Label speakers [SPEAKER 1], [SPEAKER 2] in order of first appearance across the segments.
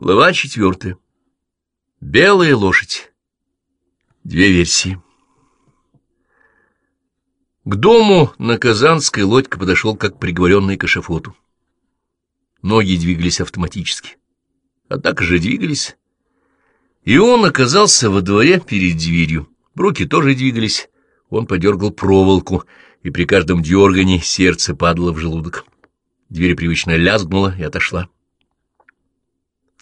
[SPEAKER 1] Глава четвертая. Белая лошадь. Две версии. К дому на Казанской лодька подошел как приговоренный к эшафоту. Ноги двигались автоматически. Однако же двигались. И он оказался во дворе перед дверью. Руки тоже двигались. Он подергал проволоку, и при каждом дергании сердце падало в желудок. Дверь привычно лязгнула и отошла.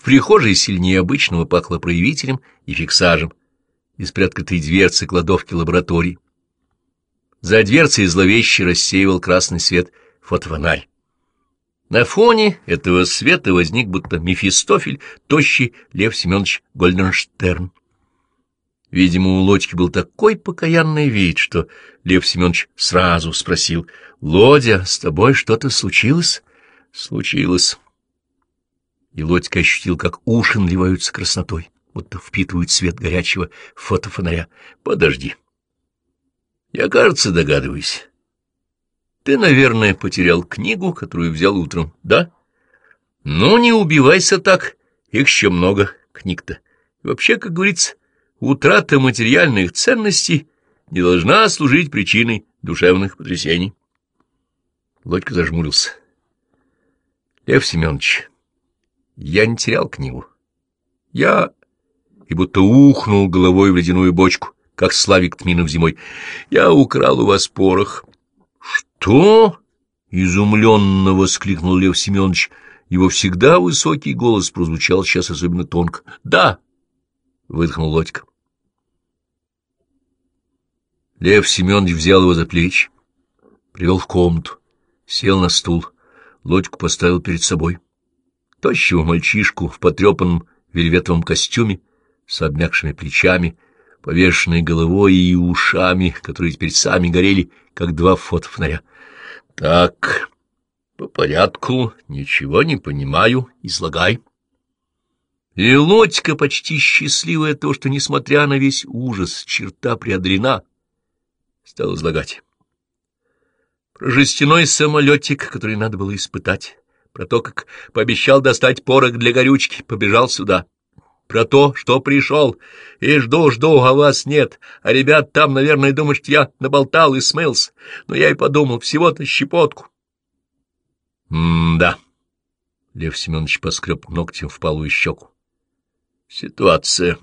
[SPEAKER 1] Прихожей сильнее обычного пахло проявителем и фиксажем из приоткрытой дверцы кладовки лаборатории. За дверцей зловеще рассеивал красный свет фотофонарь. На фоне этого света возник будто Мефистофель, тощий Лев Семенович Гольденштерн. Видимо, у Лодьки был такой покаянный вид, что Лев Семенович сразу спросил, «Лодя, с тобой что-то случилось?» «Случилось». И Лодька ощутил, как уши наливаются краснотой, будто впитывают свет горячего фотофонаря. «Подожди. Я, кажется, догадываюсь. Ты, наверное, потерял книгу, которую взял утром, да? Ну, не убивайся так, их еще много книг-то. Вообще, как говорится, утрата материальных ценностей не должна служить причиной душевных потрясений. Лодька зажмурился. Лев Семенович, я не терял книгу. Я... И будто ухнул головой в ледяную бочку, как Славик Тминов зимой. Я украл у вас порох. Что? Изумленно воскликнул Лев Семенович. Его всегда высокий голос прозвучал сейчас особенно тонко. Да, выдохнул Лодька. Лев Семенович взял его за плечи, привел в комнату, сел на стул, Лодьку поставил перед собой. Тощего мальчишку в потрепанном вельветовом костюме с обмякшими плечами, повешенной головой и ушами, которые теперь сами горели, как два фотофонаря. — Так, по порядку, ничего не понимаю, излагай. И Лодька, почти счастливая то, что, несмотря на весь ужас, черта преодолена, стал излагать. Про жестяной самолетик, который надо было испытать, про то, как пообещал достать порох для горючки, побежал сюда, про то, что пришел, и жду-жду, а вас нет, а ребят там, наверное, думают, что я наболтал и смылся, но я и подумал, всего-то щепотку. — М-да, — Лев Семенович поскреб ногтем в палую щеку. — Ситуация.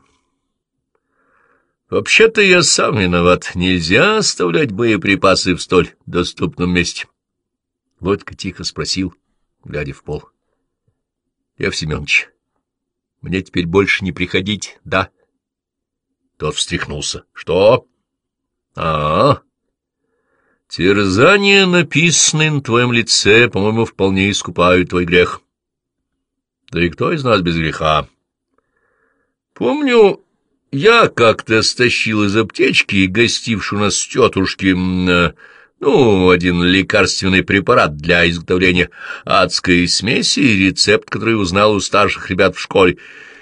[SPEAKER 1] Вообще-то я сам виноват. Нельзя оставлять боеприпасы в столь доступном месте. Лодька тихо спросил, глядя в пол. — Лев Семенович, мне теперь больше не приходить, да? Тот встряхнулся. — Что? — А-а-а. Терзания, написанные на твоем лице, по-моему, вполне искупают твой грех. Да и кто из нас без греха? Помню, я как-то стащил из аптечки, гостившую нас тетушки, э, ну, один лекарственный препарат для изготовления адской смеси, рецепт, который узнал у старших ребят в школе.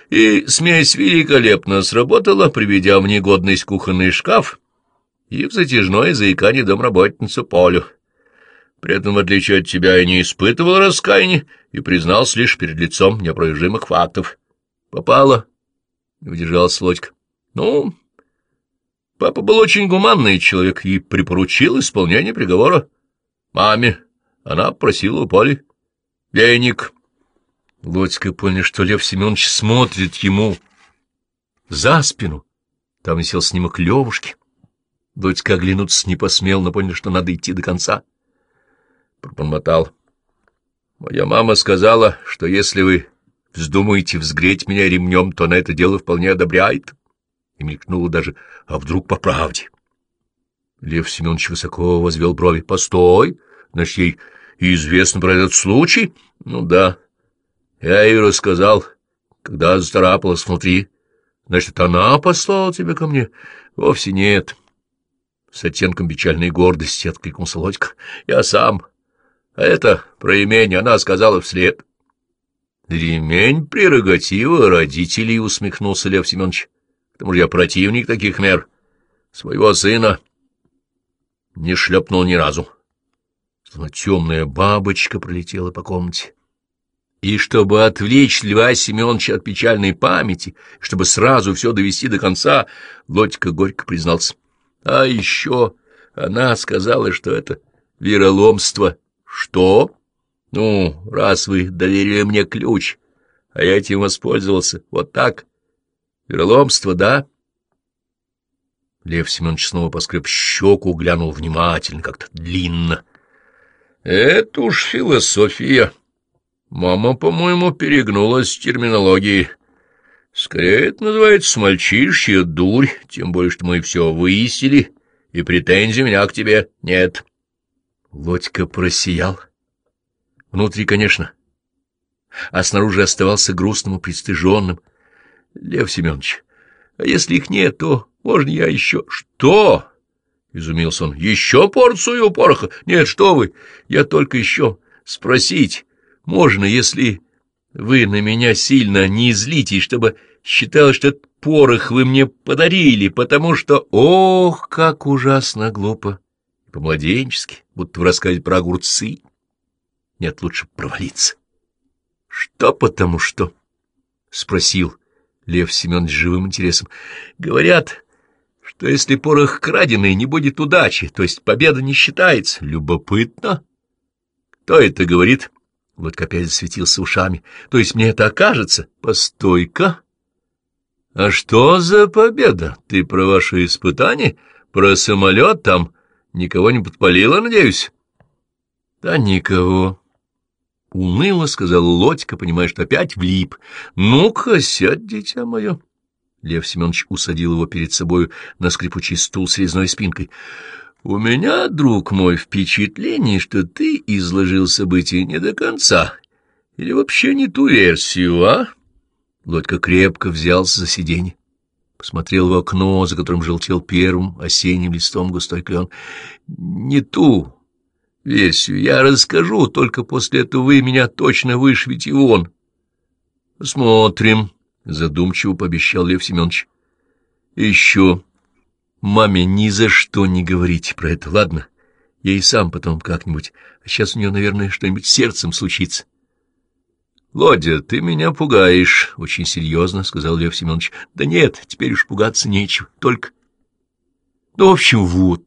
[SPEAKER 1] И смесь великолепно сработала, приведя в негодность кухонный шкаф и в затяжное заикание домработницу Полю. При этом, в отличие от тебя, я не испытывал раскаяния и признался лишь перед лицом неопровержимых фактов. Попало, — не удержалась Лодька. Ну, папа был очень гуманный человек и припоручил исполнение приговора маме. Она просила у Поли веник. Лодька понял, что Лев Семенович смотрит ему за спину. Там висел снимок Левушки. Лодька оглянуться не посмел, но понял, что надо идти до конца. Пробормотал. Моя мама сказала, что если вы вздумаете взгреть меня ремнем, то на это дело вполне одобряет. И мелькнуло даже, а вдруг по правде. Лев Семенович высоко возвел брови. — Постой! Значит, ей известно про этот случай? — Ну да. Я ей рассказал, когда зарапалась внутри. Значит, она послала тебя ко мне? Вовсе нет. С оттенком печальной гордости откликнулся Лодька. Я сам. А это про имение она сказала вслед. Ремень — прерогатива родителей, — усмехнулся Лев Семенович. Тому же я противник таких мер. Своего сына не шлепнул ни разу. Словно темная бабочка пролетела по комнате. И чтобы отвлечь Льва Семеновича от печальной памяти, чтобы сразу все довести до конца, Лодька горько признался. А еще она сказала, что это вероломство. Что? Ну, раз вы доверили мне ключ, а я этим воспользовался, вот так. Вероломство, да? Лев Семенович снова поскреб щеку, глянул внимательно, как-то длинно. — Это уж философия. Мама, по-моему, перегнулась с терминологией. Скорее, это называется мальчишья дурь, тем более, что мы все выяснили, и претензий у меня к тебе нет. Лодька просиял. Внутри, конечно, а снаружи оставался грустным и пристыженным. — Лев Семенович, а если их нет, то можно я еще... — Что? — изумился он. — Еще порцию пороха? Нет, что вы, я только еще спросить. Можно, если вы на меня сильно не злитесь, чтобы считалось, что этот порох вы мне подарили, потому что... Ох, как ужасно глупо! По-младенчески, будто в рассказе про огурцы. Нет, лучше провалиться. — Что потому что? — спросил Лев Семенович живым интересом. — Говорят, что если порох краденый, не будет удачи, то есть победа не считается. Любопытно. Кто это говорит? Вот опять засветился ушами. То есть мне это окажется? Постой-ка. А что за победа? Ты про ваши испытания? Про самолет там? Никого не подпалило, надеюсь? Да никого. Уныло сказал Лодька, понимая, что опять влип. Ну-ка, сядь, дитя мое. Лев Семенович усадил его перед собою на скрипучий стул с резной спинкой. — У меня, друг мой, впечатление, что ты изложил события не до конца. Или вообще не ту версию, а? Лодька крепко взялся за сиденье. Посмотрел в окно, за которым желтел первым осенним листом густой клен. — Не ту версию я расскажу, только после этого вы меня точно вышвите вон. — Посмотрим. — задумчиво пообещал Лев Семенович. — Еще. Маме ни за что не говорите про это, ладно? Я и сам потом как-нибудь. А сейчас у нее, наверное, что-нибудь сердцем случится. — Лодя, ты меня пугаешь, — очень серьезно сказал Лев Семенович. — Да нет, теперь уж пугаться нечего, только... Ну, в общем, вот.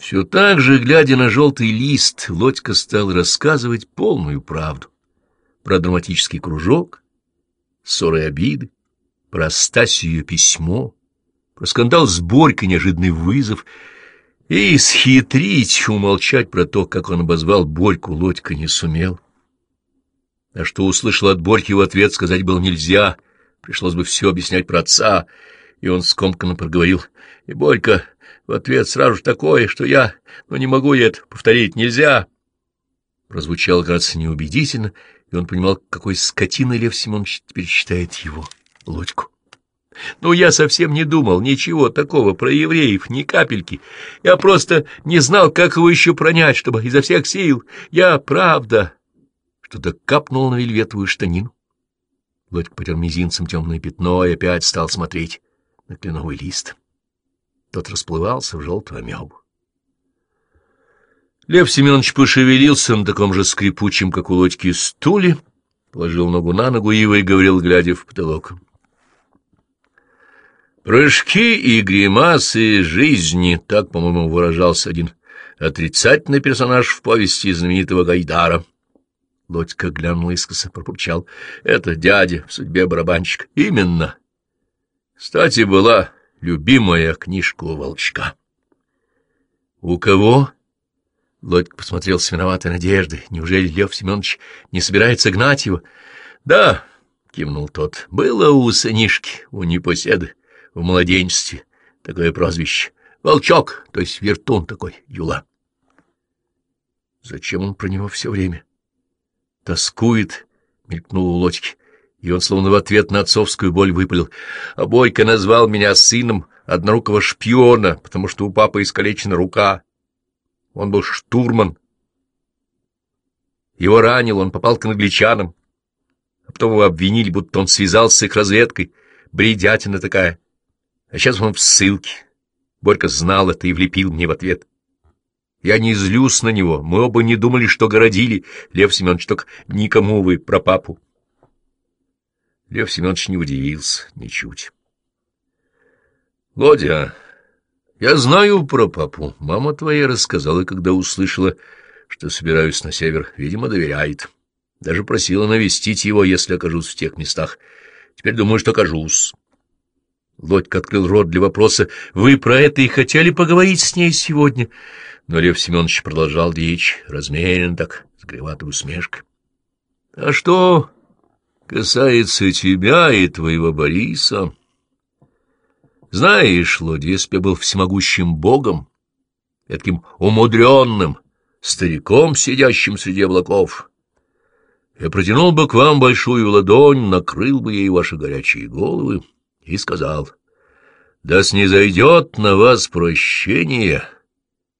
[SPEAKER 1] Все так же, глядя на желтый лист, Лодька стал рассказывать полную правду про драматический кружок, ссоры и обиды, про Стасию письмо, про скандал с Борькой, неожиданный вызов, и схитрить, умолчать про то, как он обозвал Борьку, Лодька не сумел. А что услышал от Борьки в ответ, сказать было нельзя, пришлось бы все объяснять про отца, и он скомканно проговорил. И Борька в ответ сразу же такое, что я, ну не могу я это повторить, нельзя. Прозвучало, кажется, неубедительно, и он понимал, какой скотиной Лев Семенович теперь считает его, Лодьку. Ну, я совсем не думал ничего такого про евреев, ни капельки. Я просто не знал, как его еще пронять, чтобы изо всех сил. Я, правда, что-то капнул на вельветовую штанину. Лодька потер мизинцем темное пятно и опять стал смотреть на кленовый лист. Тот расплывался в желтую амебу. Лев Семенович пошевелился на таком же скрипучем, как у лодьки, стуле, положил ногу на ногу и выговорил, глядя в потолок. «Прыжки и гримасы жизни», — так, по-моему, выражался один отрицательный персонаж в повести знаменитого Гайдара. Лодька глянул искоса, пропурчал. «Это дядя в судьбе барабанщика». «Именно». Кстати, была любимая книжка у волчка. «У кого?» Лодька посмотрел с виноватой надеждой. Неужели Лев Семенович не собирается гнать его? — Да, — кивнул тот, — было у сынишки, у непоседы, в младенчестве такое прозвище. Волчок, то есть вертун такой, Юла. Зачем он про него все время? Тоскует, — мелькнул у Лодьки, и он словно в ответ на отцовскую боль выпалил. А Бойко назвал меня сыном однорукого шпиона, потому что у папы искалечена рука. Он был штурман. Его ранил, он попал к англичанам. А потом его обвинили, будто он связался с их разведкой. Бредятина такая. А сейчас он в ссылке. Борька знал это и влепил мне в ответ. Я не злюсь на него, мы оба не думали, что городили. Лев Семенович, только никому вы про папу. Лев Семенович не удивился ничуть. — Лодя, я знаю про папу. Мама твоя рассказала, когда услышала, что собираюсь на север. Видимо, доверяет. Даже просила навестить его, если окажусь в тех местах. Теперь думаю, что окажусь. Лодька открыл рот для вопроса. «Вы про это и хотели поговорить с ней сегодня?» Но Лев Семенович продолжал речь, размеренно так, с гриватой усмешкой. «А что касается тебя и твоего Бориса...» Знаешь, я был всемогущим богом, таким умудренным, стариком, сидящим среди облаков, я протянул бы к вам большую ладонь, накрыл бы ей ваши горячие головы и сказал, «Да снизойдет на вас прощение,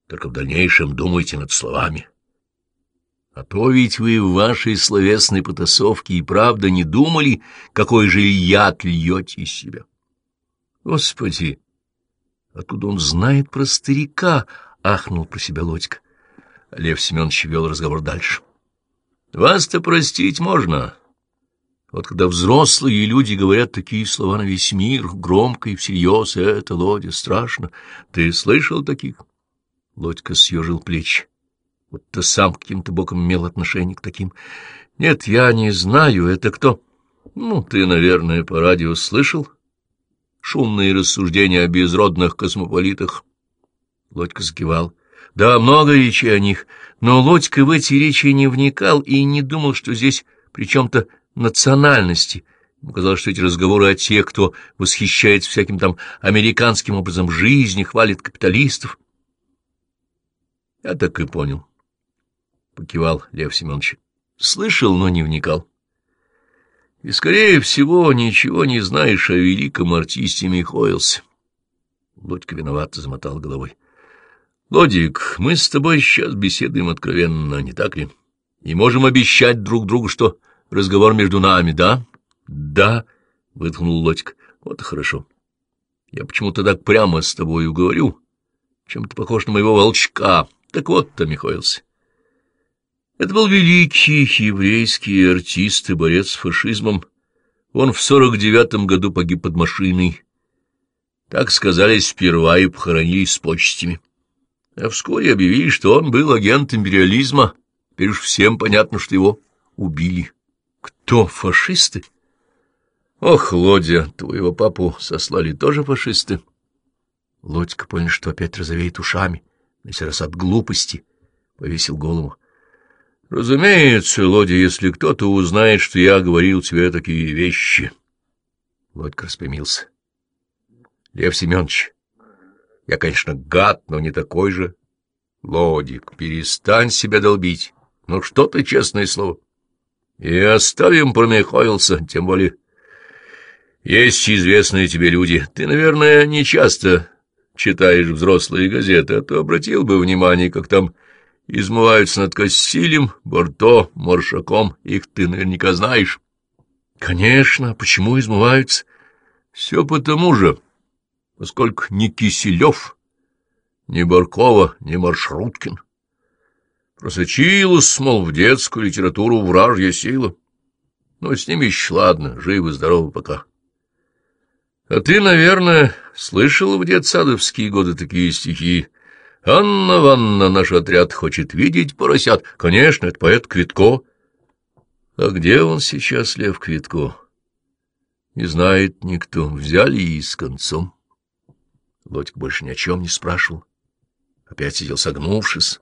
[SPEAKER 1] только в дальнейшем думайте над словами». А то ведь вы в вашей словесной потасовке и правда не думали, какой же яд льете из себя. Господи! Откуда он знает про старика? — ахнул про себя Лодька. Лев Семенович вел разговор дальше. — Вас-то простить можно. Вот когда взрослые люди говорят такие слова на весь мир, громко и всерьез, это, Лодя, страшно. Ты слышал таких? Лодька съежил плечи. Вот ты сам каким-то боком имел отношение к таким. Нет, я не знаю, это кто? Ну, ты, наверное, по радио слышал? — шумные рассуждения о безродных космополитах. Лодька закивал. Да, много речей о них, но Лодька в эти речи не вникал и не думал, что здесь при чем-то национальности. Ему казалось, что эти разговоры о тех, кто восхищается всяким там американским образом жизни, хвалит капиталистов. Я так и понял, — покивал Лев Семенович. Слышал, но не вникал. И, скорее всего, ничего не знаешь о великом артисте Михоэлсе. Лодька виновато замотал головой. — Лодик, мы с тобой сейчас беседуем откровенно, не так ли? И можем обещать друг другу, что разговор между нами, да? — Да, — выдохнул Лодик. — Вот и хорошо. Я почему-то так прямо с тобою говорю, чем ты похож на моего волчка. Так вот-то, Михоэлс, это был великий еврейский артист и борец с фашизмом. Он в сорок девятом году погиб под машиной. Так сказали сперва и похоронили с почестями. А вскоре объявили, что он был агент империализма. Теперь уж всем понятно, что его убили. Кто, фашисты? Ох, Лодя, твоего папу сослали тоже фашисты. Лодька понял, что опять розовеет ушами, на сей раз от глупости, повесил голову. Разумеется, Лодя, если кто-то узнает, что я говорил тебе такие вещи. Лодька распрямился. Лев Семенович, я, конечно, гад, но не такой же. Лодик, перестань себя долбить. Ну что ты, честное слово. И оставим про Михоэлса, тем более... Есть известные тебе люди. Ты, наверное, не часто читаешь взрослые газеты, а то обратил бы внимание, как там измываются над Кассилем, Борто, Маршаком. Их ты наверняка знаешь. — Конечно. Почему измываются? — Все потому же, поскольку ни Киселев, ни Баркова, ни Маршруткин просочилась, мол, в детскую литературу вражья сила. Но с ними еще ладно, живы-здоровы пока. А ты, наверное, слышал в детсадовские годы такие стихи «Анна Ванна, наш отряд хочет видеть поросят». Конечно, это поэт Квитко. А где он сейчас, Лев Квитко? Не знает никто. Взяли и с концом. Лодька больше ни о чем не спрашивал. Опять сидел согнувшись.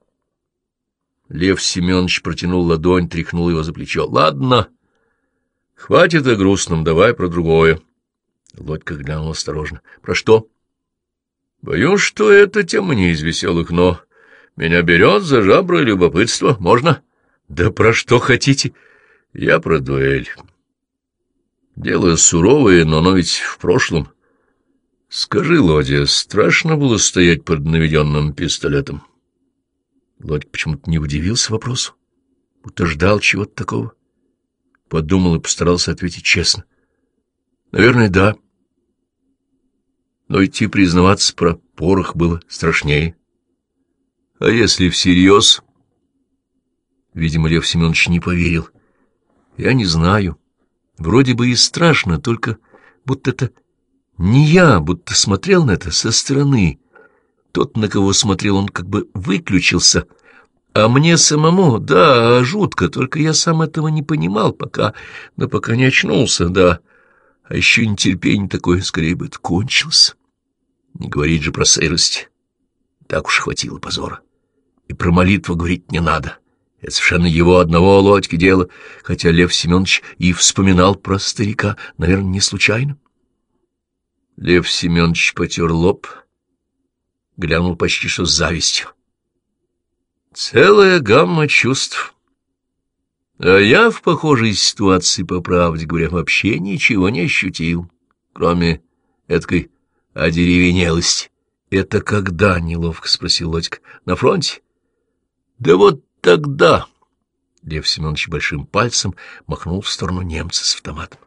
[SPEAKER 1] Лев Семенович протянул ладонь, тряхнул его за плечо. — Ладно, хватит о грустном, давай про другое. Лодька глянул осторожно. — Про что? — Боюсь, что эта тема не из веселых, но меня берет за жабры любопытство. Можно? Да про что хотите? Я про дуэль. Дело суровое, но оно ведь в прошлом. Скажи, Лодя, страшно было стоять под наведенным пистолетом? Лодя почему-то не удивился вопросу, будто ждал чего-то такого. Подумал и постарался ответить честно. Наверное, да. — но идти признаваться про порох было страшнее. — А если всерьез? Видимо, Лев Семенович не поверил. — Я не знаю. Вроде бы и страшно, только будто это не я, будто смотрел на это со стороны. Тот, на кого смотрел, он как бы выключился. А мне самому, да, жутко, только я сам этого не понимал пока, но пока не очнулся, да. А еще нетерпение такое, скорее бы это кончилось. Не говорить же про сырость. Так уж хватило позора. И про молитву говорить не надо. Это совершенно его одного лодьки дело, хотя Лев Семенович и вспоминал про старика, наверное, не случайно. Лев Семенович потер лоб, глянул почти что с завистью. Целая гамма чувств. А я в похожей ситуации, по правде говоря, вообще ничего не ощутил, кроме этой одеревенелости. — Это когда? — неловко спросил Лодька. — На фронте? — Да вот тогда. Лев Семенович большим пальцем махнул в сторону немца с автоматом.